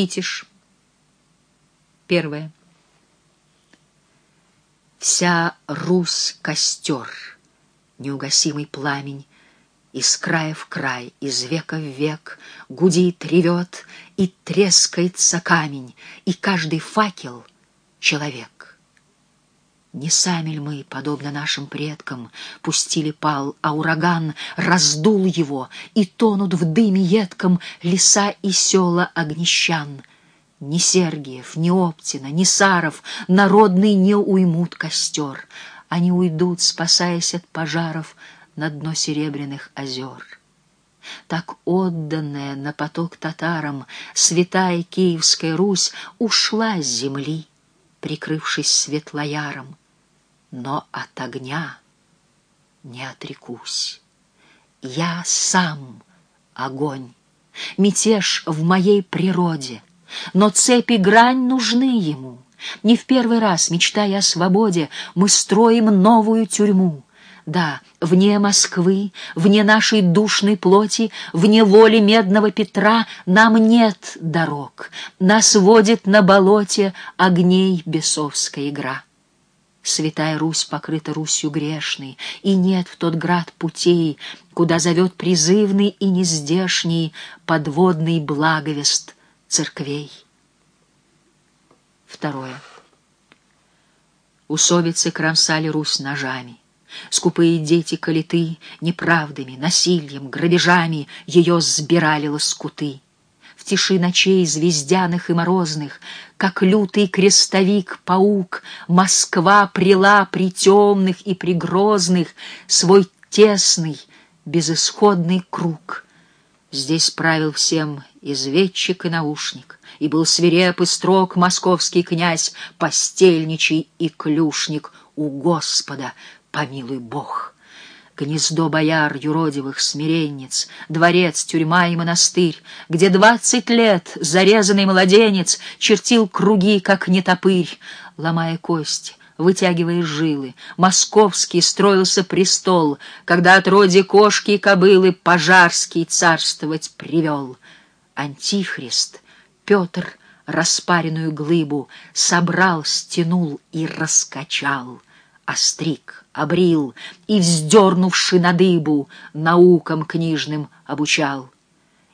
Китиш. Первое. Вся Русь — костер, неугасимый пламень, Из края в край, из века в век Гудит, ревет и трескается камень, И каждый факел — человек. Не сами ли мы, подобно нашим предкам, Пустили пал, а ураган раздул его, И тонут в дыме едком Леса и села огнещан. Ни Сергиев, ни Оптина, ни Саров Народный не уймут костер. Они уйдут, спасаясь от пожаров На дно серебряных озер. Так отданная на поток татарам Святая Киевская Русь Ушла с земли, прикрывшись светлояром но от огня не отрекусь. Я сам огонь, мятеж в моей природе, но цепи грань нужны ему. Не в первый раз, мечтая о свободе, мы строим новую тюрьму. Да, вне Москвы, вне нашей душной плоти, вне воли медного Петра нам нет дорог. Нас водит на болоте огней бесовская игра. Святая Русь покрыта Русью грешной, И нет в тот град путей, Куда зовет призывный и нездешний Подводный благовест церквей. Второе. Усовицы кромсали Русь ножами. Скупые дети калиты Неправдами, насилием, грабежами Ее сбирали лоскуты в тиши ночей звездяных и морозных, как лютый крестовик-паук, Москва прила при темных и при грозных свой тесный, безысходный круг. Здесь правил всем изведчик и наушник, и был свиреп и строг московский князь, постельничий и клюшник у Господа, помилуй Бог гнездо бояр юродивых смиренниц, дворец, тюрьма и монастырь, где двадцать лет зарезанный младенец чертил круги, как нетопырь, ломая кости, вытягивая жилы. Московский строился престол, когда от роди кошки и кобылы пожарский царствовать привел. Антихрист, Петр, распаренную глыбу, собрал, стянул и раскачал — остриг, обрил и, вздернувши на дыбу, наукам книжным обучал.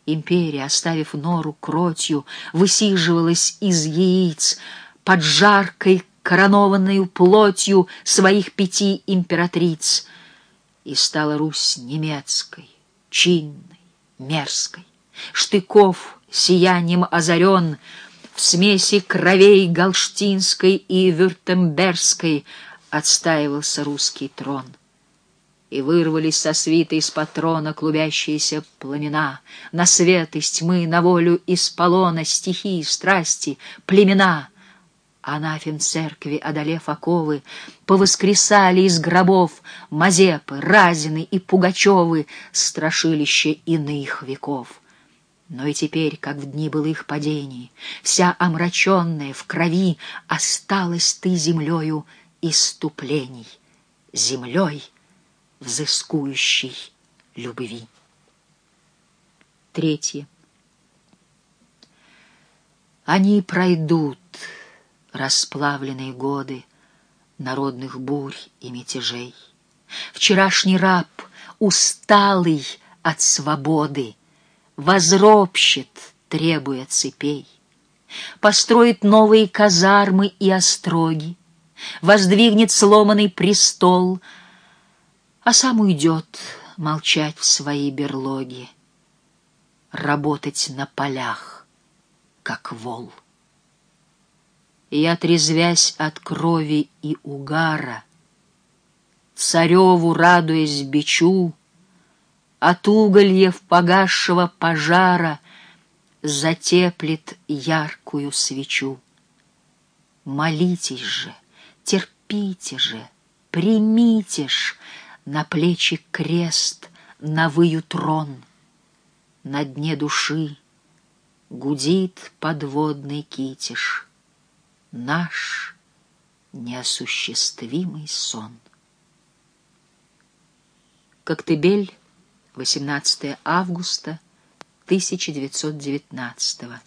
Империя, оставив нору кротью, высиживалась из яиц под жаркой коронованную плотью своих пяти императриц, и стала Русь немецкой, чинной, мерзкой. Штыков сиянием озарен в смеси кровей галштинской и вюртемберской — отстаивался русский трон. И вырвались со свита из патрона клубящиеся пламена, На свет из тьмы, на волю из полона, Стихии, страсти, племена. Анафем церкви, одолев оковы, Повоскресали из гробов Мазепы, Разины и Пугачевы, Страшилище иных веков. Но и теперь, как в дни былых падений, Вся омраченная в крови Осталась ты землею иступлений, землей взыскующей любви. Третье. Они пройдут расплавленные годы народных бурь и мятежей. Вчерашний раб, усталый от свободы, возропщет, требуя цепей, построит новые казармы и остроги, воздвигнет сломанный престол, а сам уйдет молчать в своей берлоге, работать на полях, как вол. И, отрезвясь от крови и угара, Цареву, радуясь бичу, От угольев погасшего пожара Затеплет яркую свечу. Молитесь же! Терпите же, примите ж на плечи крест, на выю трон. На дне души гудит подводный китиш, наш неосуществимый сон. Коктебель, 18 августа 1919 года.